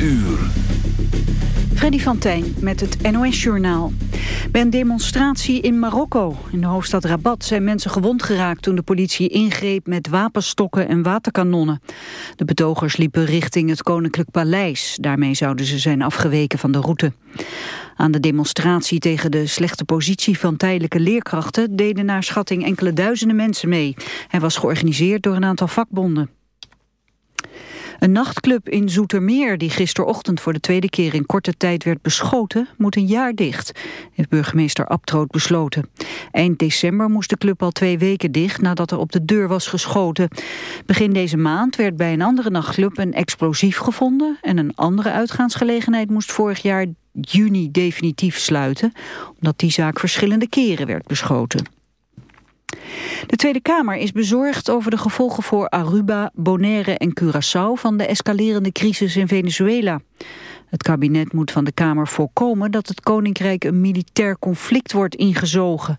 uur. Freddy van Tijn met het NOS-journaal. Bij een demonstratie in Marokko, in de hoofdstad Rabat... zijn mensen gewond geraakt toen de politie ingreep met wapenstokken en waterkanonnen. De betogers liepen richting het Koninklijk Paleis. Daarmee zouden ze zijn afgeweken van de route. Aan de demonstratie tegen de slechte positie van tijdelijke leerkrachten... deden naar schatting enkele duizenden mensen mee. Hij was georganiseerd door een aantal vakbonden. Een nachtclub in Zoetermeer die gisterochtend voor de tweede keer in korte tijd werd beschoten, moet een jaar dicht, heeft burgemeester Abtroot besloten. Eind december moest de club al twee weken dicht nadat er op de deur was geschoten. Begin deze maand werd bij een andere nachtclub een explosief gevonden en een andere uitgaansgelegenheid moest vorig jaar juni definitief sluiten, omdat die zaak verschillende keren werd beschoten. De Tweede Kamer is bezorgd over de gevolgen voor Aruba, Bonaire en Curaçao van de escalerende crisis in Venezuela. Het kabinet moet van de Kamer voorkomen dat het Koninkrijk een militair conflict wordt ingezogen.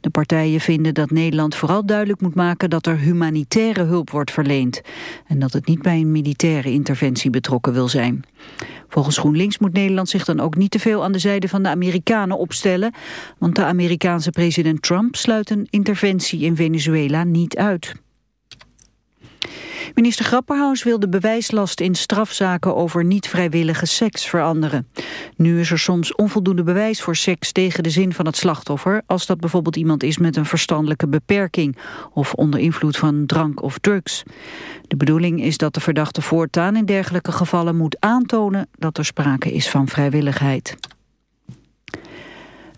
De partijen vinden dat Nederland vooral duidelijk moet maken dat er humanitaire hulp wordt verleend. En dat het niet bij een militaire interventie betrokken wil zijn. Volgens GroenLinks moet Nederland zich dan ook niet te veel aan de zijde van de Amerikanen opstellen. Want de Amerikaanse president Trump sluit een interventie in Venezuela niet uit. Minister Grapperhaus wil de bewijslast in strafzaken over niet-vrijwillige seks veranderen. Nu is er soms onvoldoende bewijs voor seks tegen de zin van het slachtoffer... als dat bijvoorbeeld iemand is met een verstandelijke beperking... of onder invloed van drank of drugs. De bedoeling is dat de verdachte voortaan in dergelijke gevallen moet aantonen... dat er sprake is van vrijwilligheid.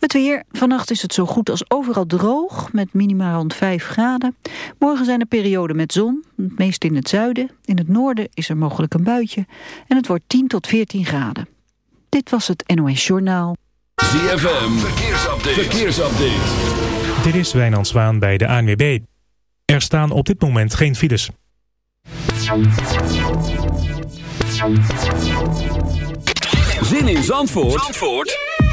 Het weer. Vannacht is het zo goed als overal droog, met minimaal rond 5 graden. Morgen zijn er perioden met zon, het meest in het zuiden. In het noorden is er mogelijk een buitje. En het wordt 10 tot 14 graden. Dit was het NOS Journaal. ZFM. Verkeersupdate. Verkeersupdate. Dit is Wijnand Zwaan bij de ANWB. Er staan op dit moment geen files. Zin in Zandvoort? Zandvoort?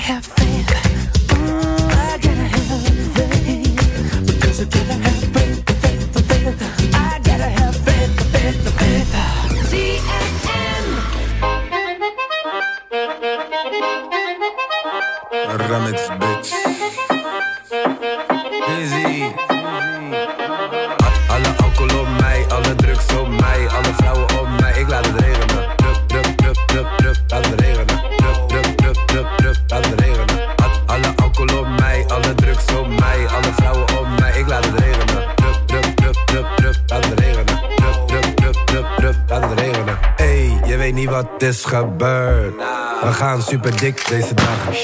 have super dik deze dagen.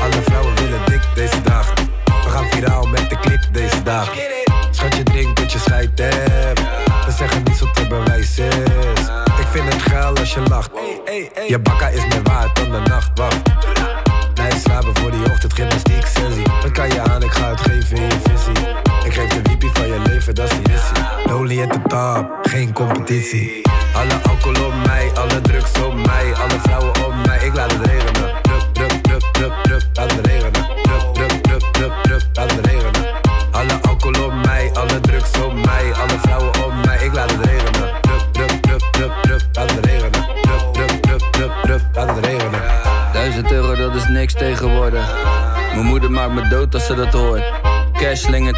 Alle vrouwen willen dik deze dagen. We gaan viraal met de klik deze dagen. Schat je drinkt dat je scheid hebt. We zeggen niet wat te bewijs is. Ik vind het geil als je lacht. Je bakka is meer waard dan de nacht wacht. Nee, slapen voor die ochtend, gymnastiek, sensie. Dan kan je aan, ik ga het geven in je visie. Ik geef de wiepie van je leven, dat is die missie. Lonely at the top, geen competitie.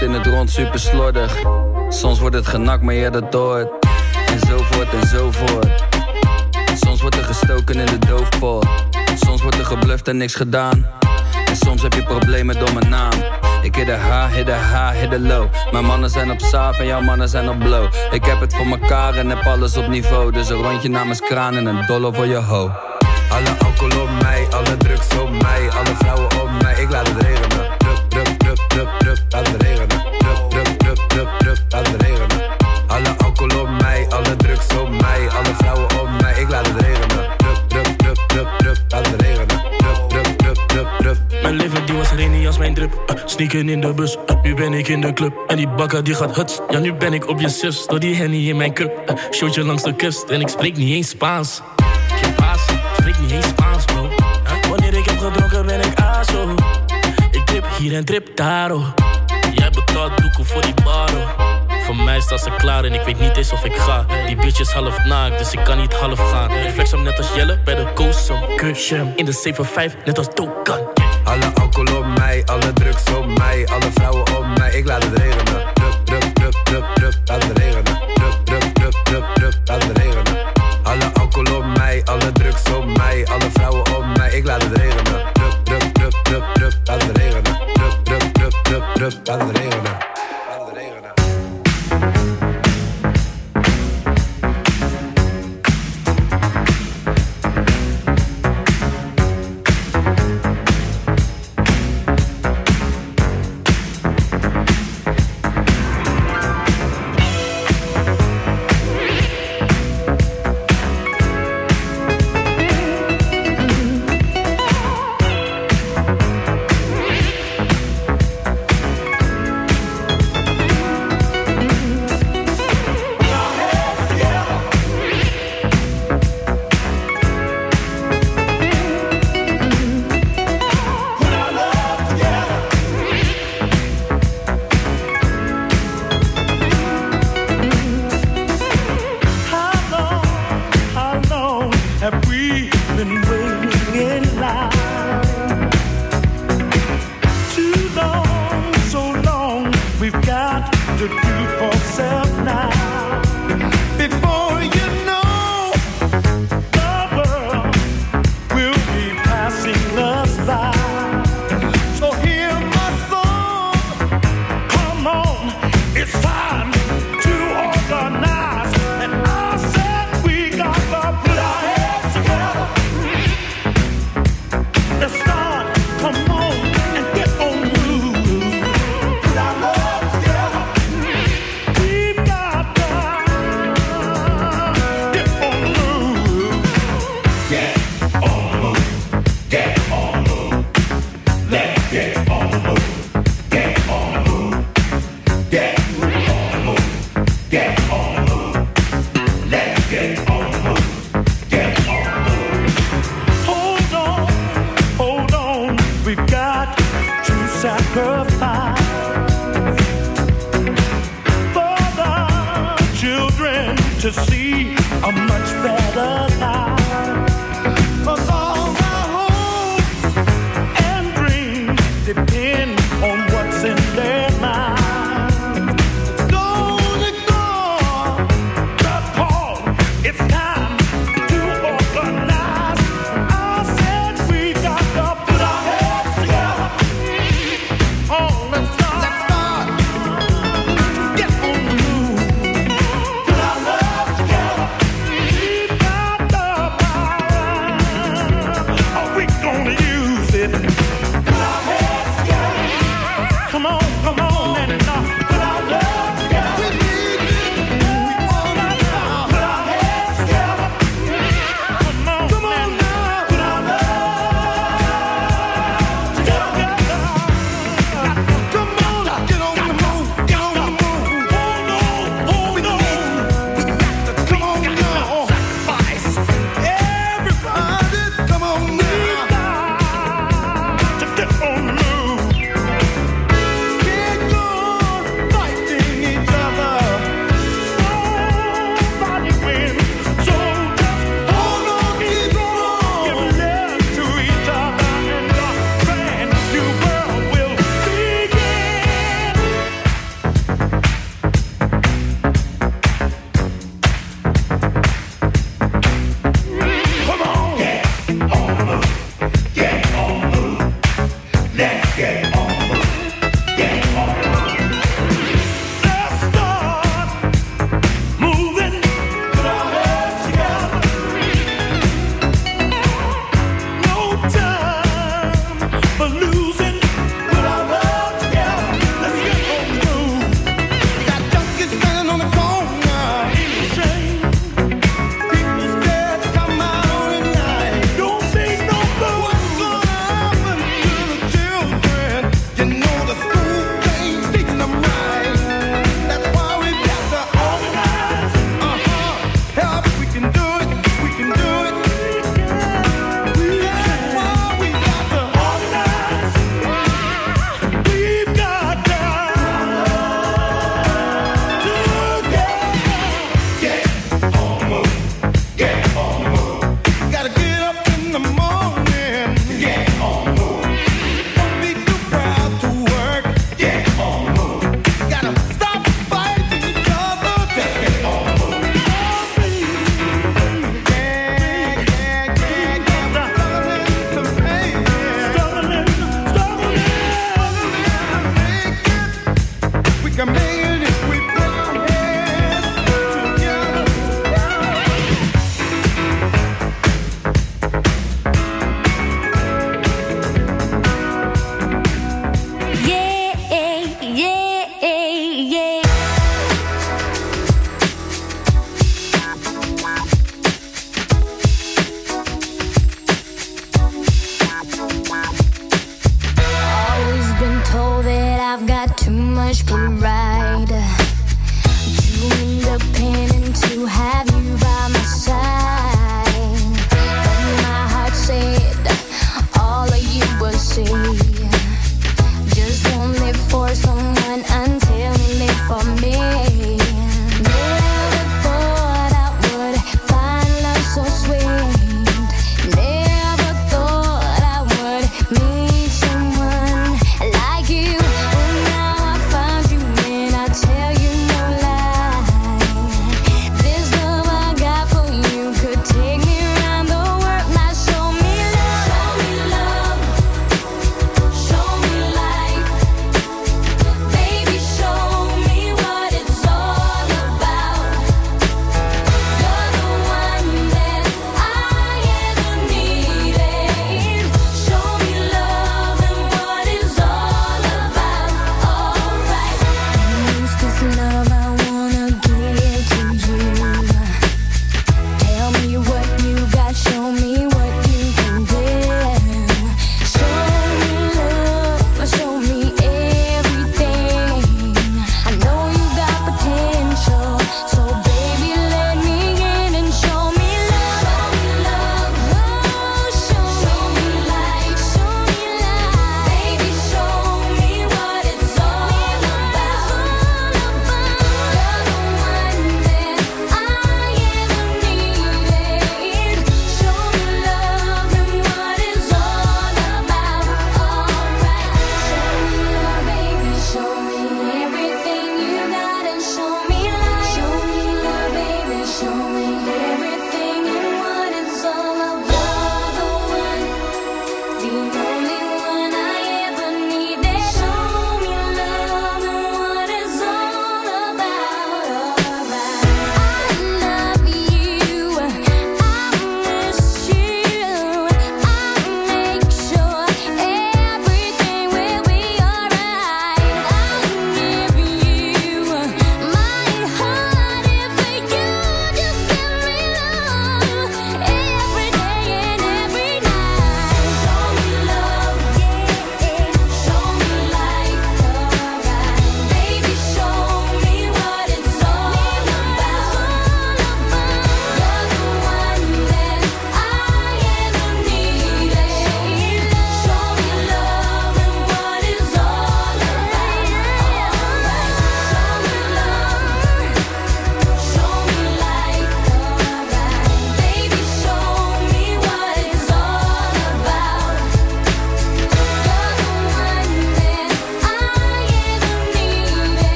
In het rond, super slordig. Soms wordt het genakt, maar je dat hoort enzovoort enzovoort. Soms wordt er gestoken in de doofpot. Soms wordt er gebluft en niks gedaan. En soms heb je problemen door mijn naam. Ik hit de H, hit de H, de low. Mijn mannen zijn op saaf en jouw mannen zijn op blow. Ik heb het voor mekaar en heb alles op niveau. Dus een rondje namens kraan en een dollar voor je ho. Alle alcohol op mij, alle drugs op mij, alle vrouwen op mij. Ik laat het regenen. Drup, drup, drup, drup, drup, laat het regenen. Drup, drup, drup, drup, drup, laat het regenen. Alle alcohol op mij, alle drugs op mij, alle vrouwen op mij. Ik laat het regenen. Drup, drup, drup, drup, drup, laat het regenen. Drup, drup, drup, drup, drup. Mijn leven die was rainie als mijn drip. Uh, sneaken in de bus, uh, nu ben ik in de club. En die bakker die gaat huts. Ja, nu ben ik op je zus. Door die henny in mijn cup. Uh, showtje langs de kust en ik spreek niet eens Spaans. Geen paas, spreek niet eens Spaans, Ik trip hier en trip daar, oh. Jij betaalt doeken voor die bar, oh. Voor mij staat ze klaar en ik weet niet eens of ik ga. Die bitch is half naakt, dus ik kan niet half gaan. Ik flex hem net als Jelle bij de Coast Kusje in de 7-5, net als Dokan. Alle alcohol op mij, alle drugs op mij, alle vrouwen op mij. Ik laat het regenen. Drup, drup, drup, drup, drup, laat het regenen. Drup, padre.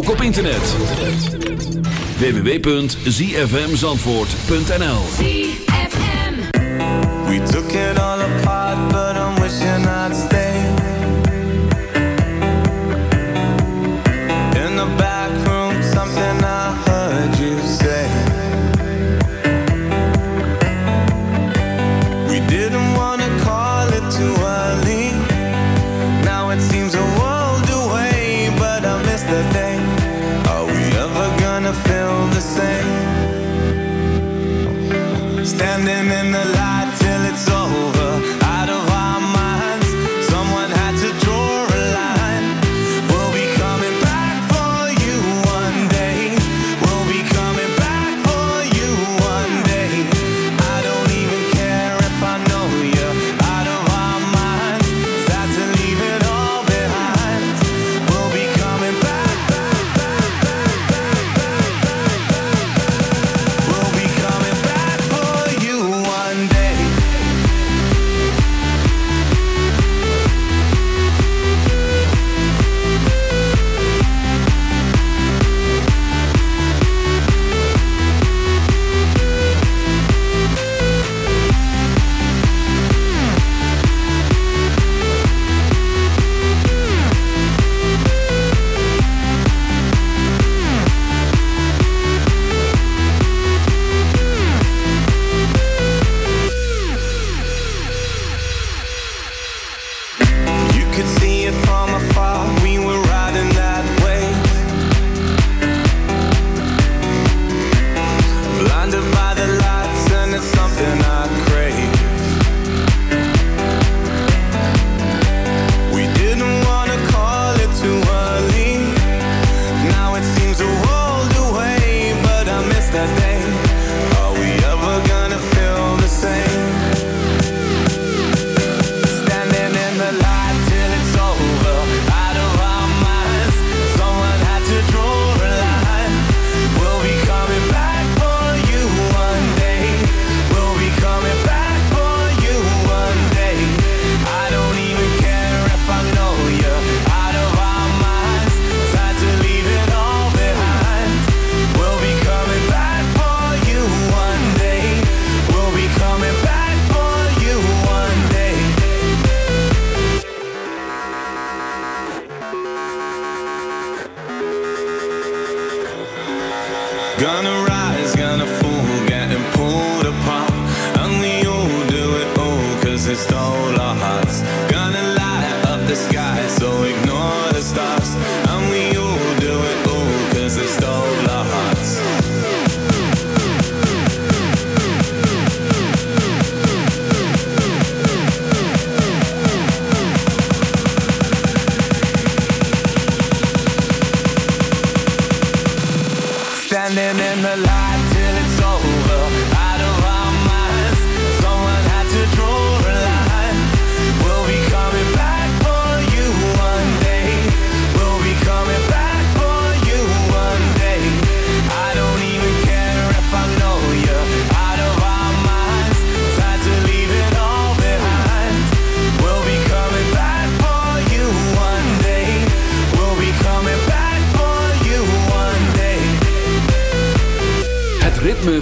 ook op internet. www.zfmzandvoort.nl We took it on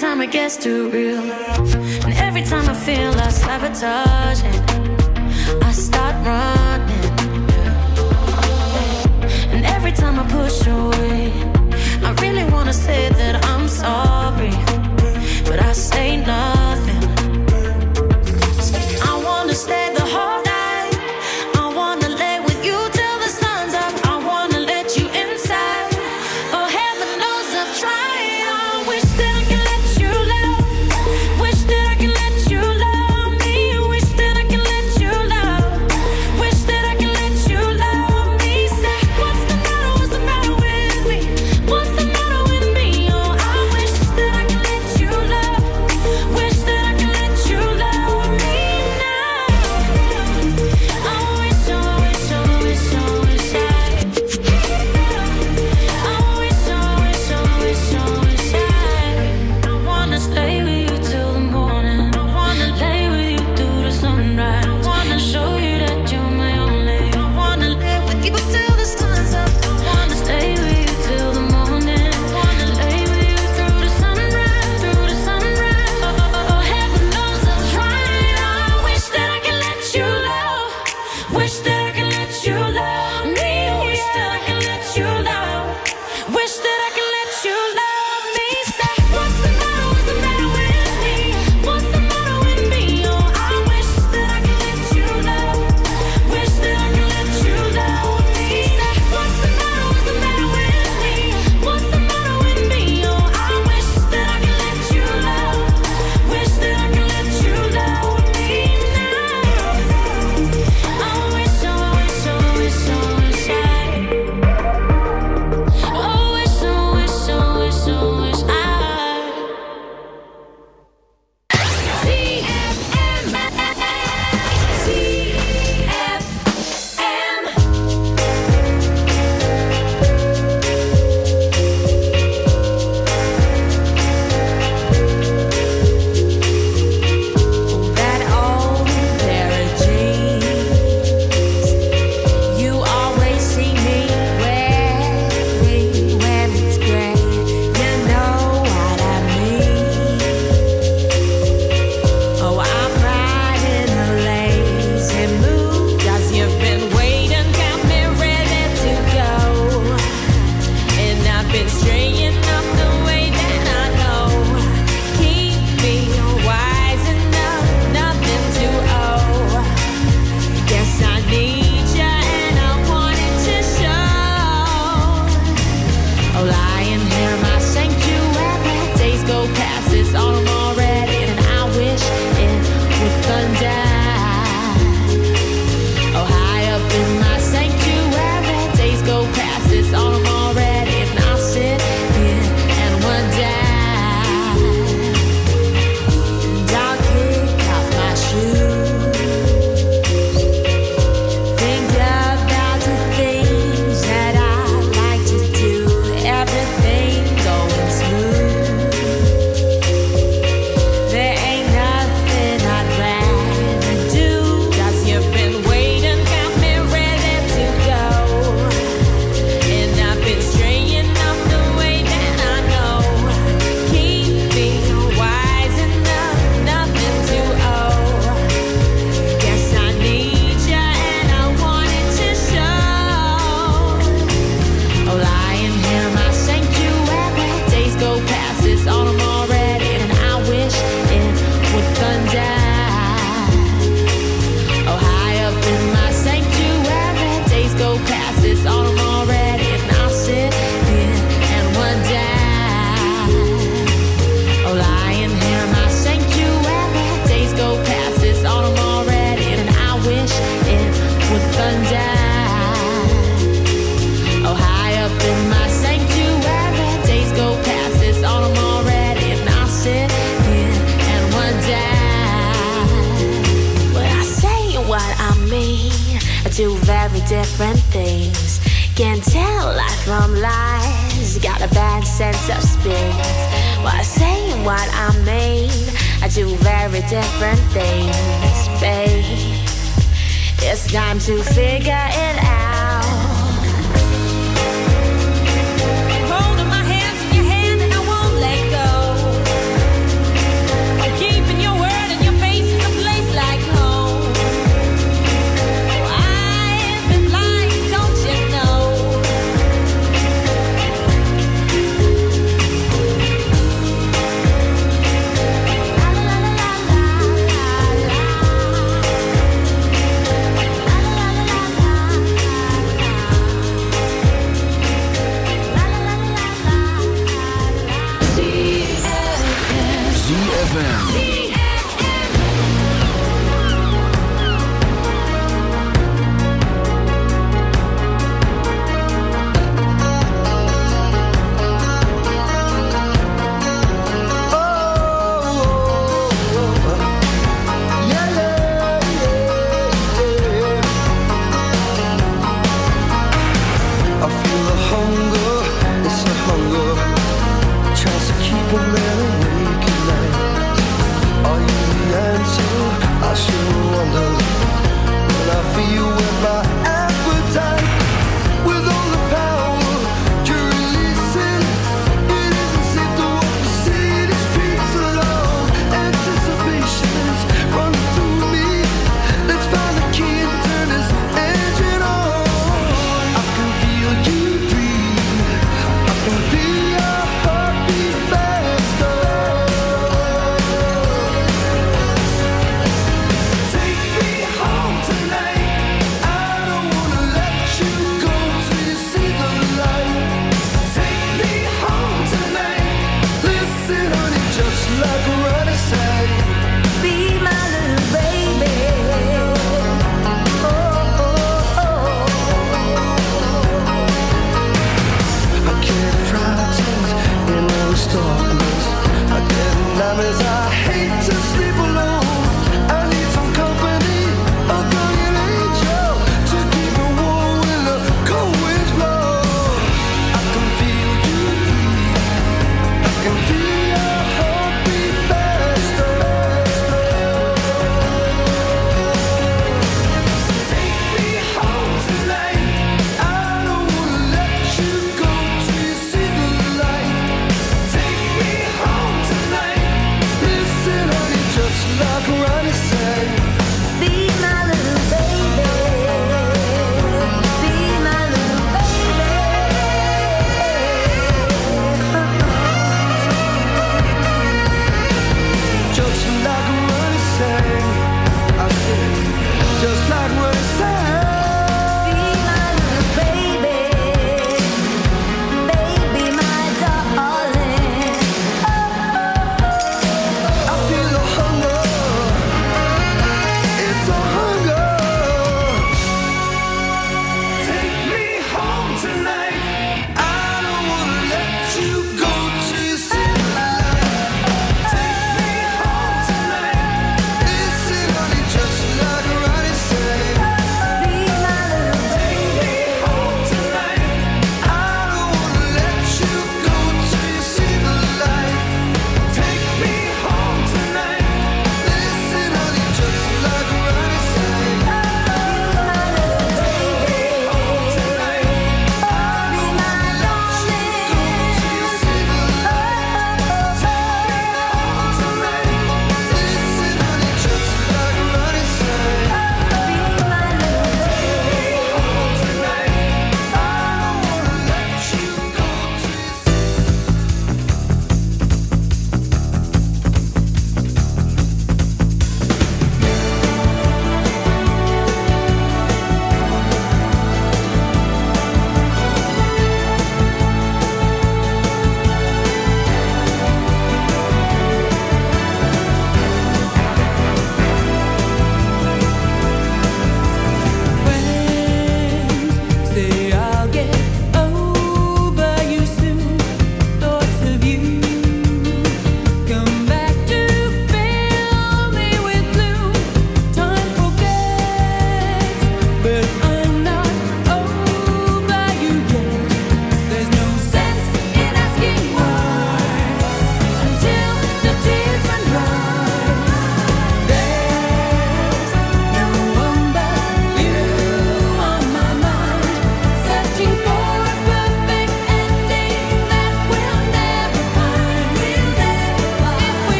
time it gets too real, and every time I feel I sabotage it, I start running. And every time I push away, I really wanna say that I'm sorry, but I say nothing.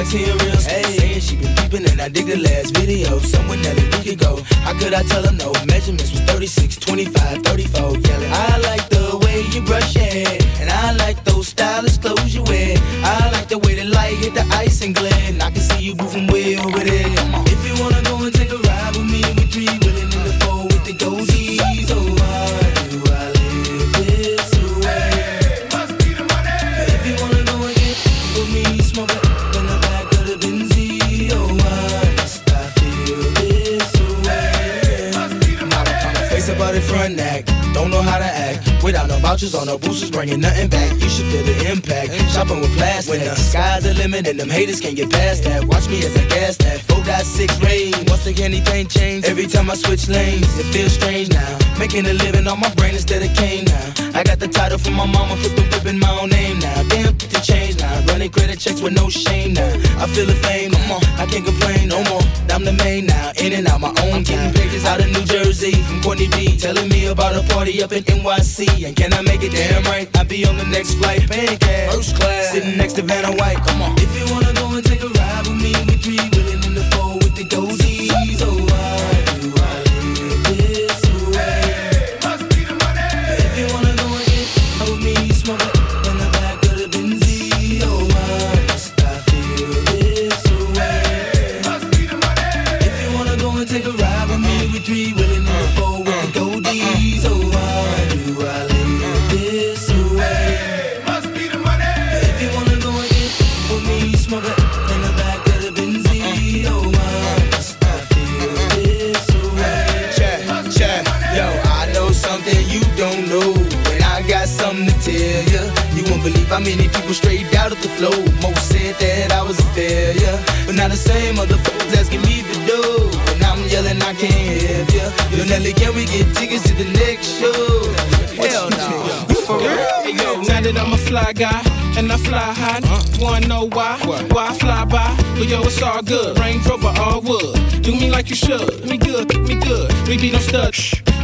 Sexy and real, hey. She been peeping and I dig the last video. Somewhere Nelly we could go. How could I tell her no? Measurements was 36, 25, 34. Yelling, I or no boosters, bringing nothing back. You should feel the impact. Shopping with plastic. When the sky's the limit and them haters can't get past that. Watch me as I gas that. 4.6 rain. Once again, anything change. Every time I switch lanes, it feels strange now. Making a living on my brain instead of cane now. I got the title from my mama, put the whip in my own name now. Damn, put the change now. Running credit checks with no shame now. I feel the fame, come on. I can't complain no more. I'm the main now. In and out my own time. Pages out of New Jersey from Courtney B. Telling me about a party up in NYC. And can I make it damn right? I'll be on the next flight, paying cash. First class. Sitting next to Vanna White. Come on. If you wanna go and take a ride with me, we three willing in the dose. Know, and I got something to tell ya. You won't believe how many people straight out of the flow. Most said that I was a failure, but now the same motherfuckers asking me to do. And I'm yelling, I can't help ya. Yo, Nelly, can we get tickets to the next show? Hell no. For real? Hey, yo, now that I'm a fly guy and I fly high, wanna know why? Why I fly by? But yo, it's all good. Range Rover, all wood. Do me like you should. Me good, me good. We be no stud.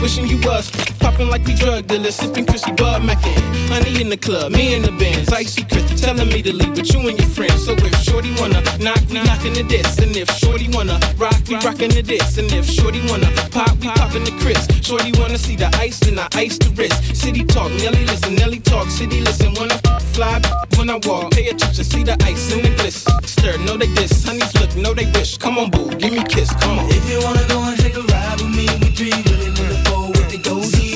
Wishing you was popping like we drug dealers, sipping Chrissy Bud Mackin. Honey in the club, me in the bands, icy Chris telling me to leave with you and your friends. So if Shorty wanna knock, we knockin' the diss, and if Shorty wanna rock, we rockin' the diss, and if Shorty wanna pop, we poppin' the Chris. Shorty wanna see the ice, then I ice the wrist. City talk, Nelly listen, Nelly talk, city listen. When I fly, when I walk, pay attention, see the ice in the bliss. Stir, know they diss, honeys look, know they wish. Come on, boo, give me kiss, come on. If you wanna go and take a ride with me, we three willing those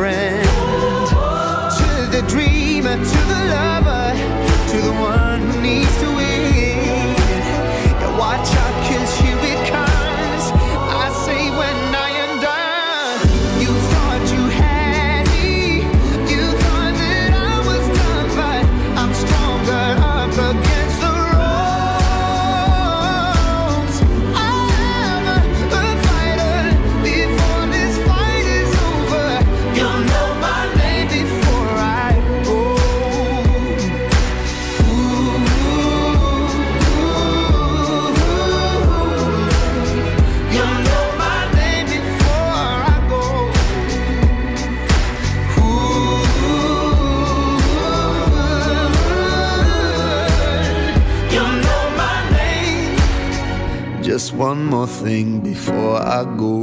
friend to the dreamer. To thing before I go.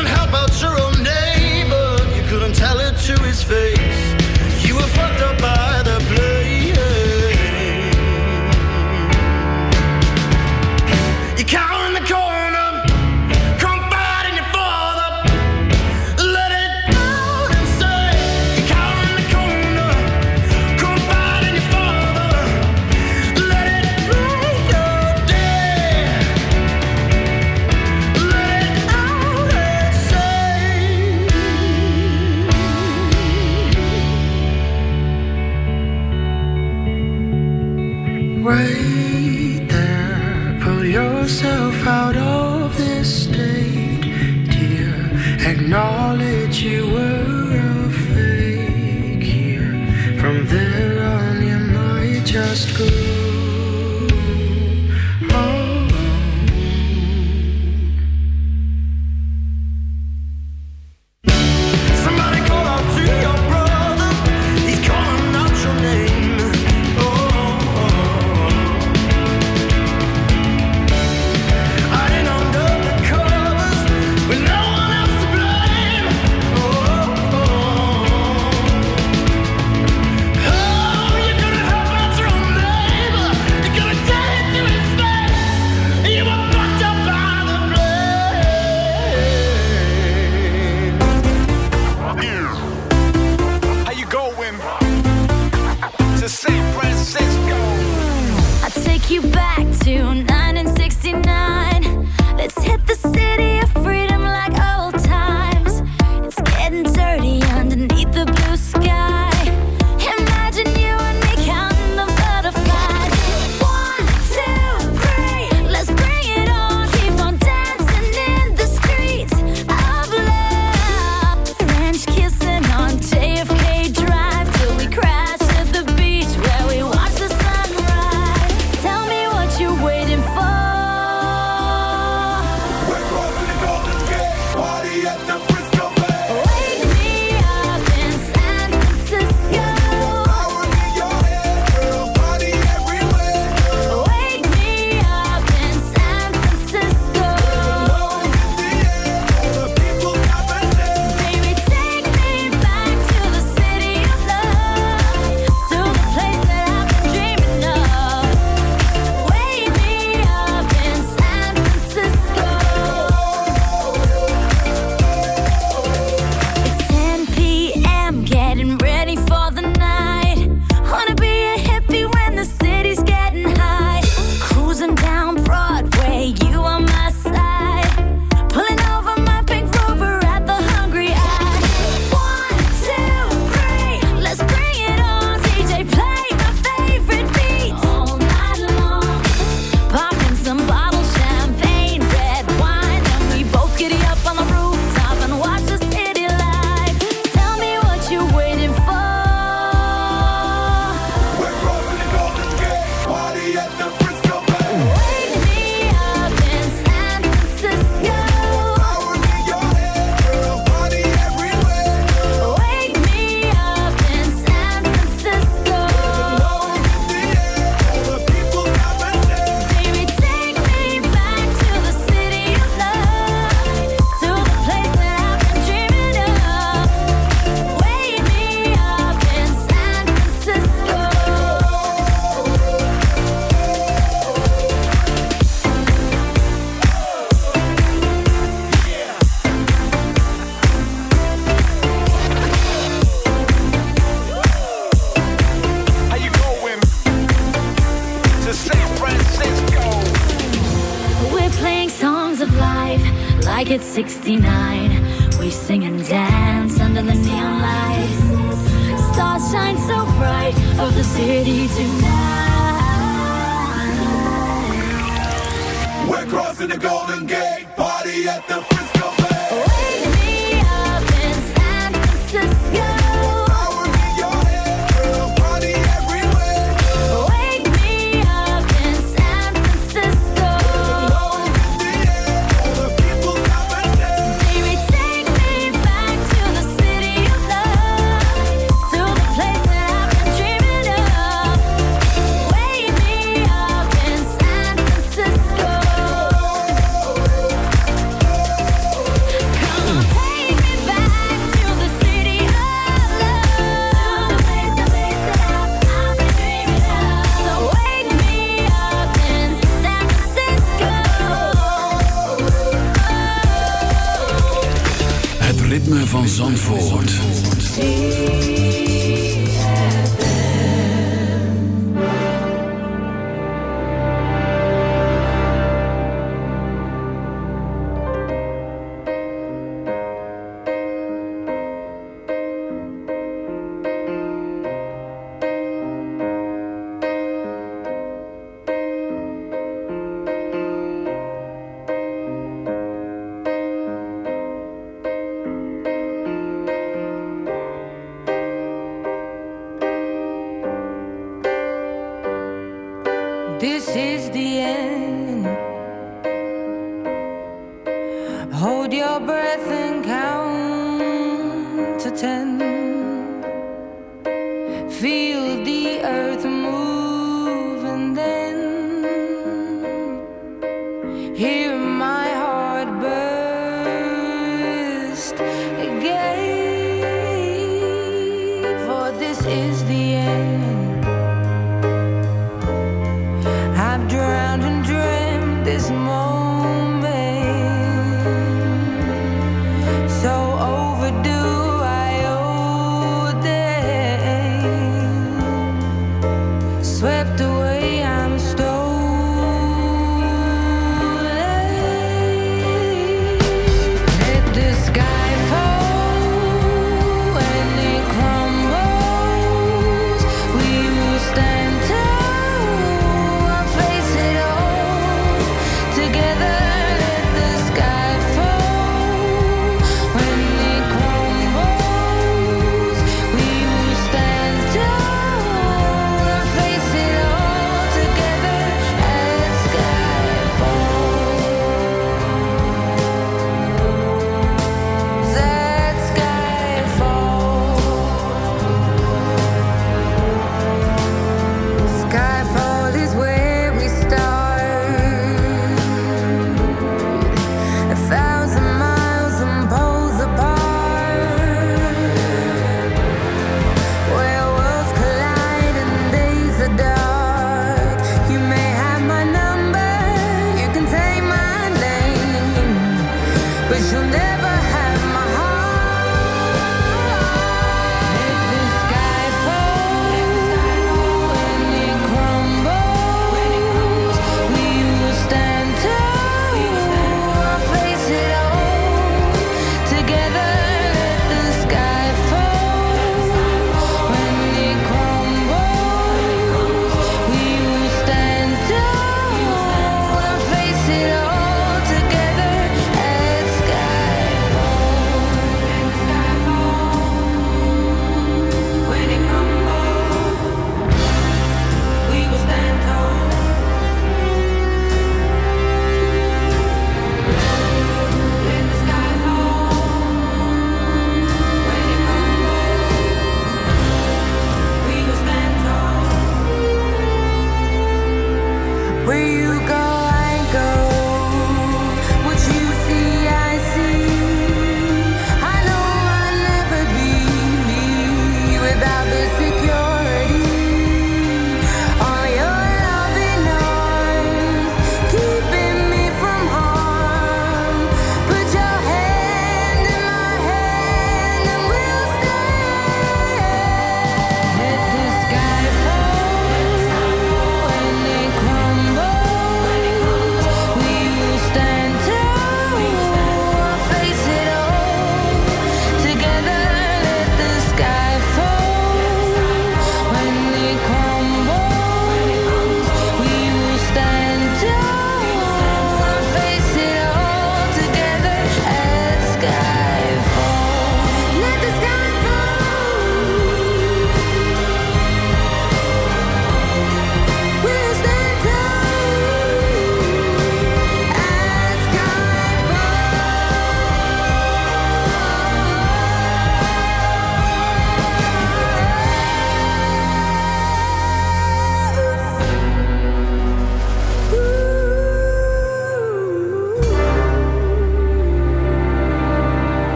couldn't help out your own neighbor. You couldn't tell it to his face.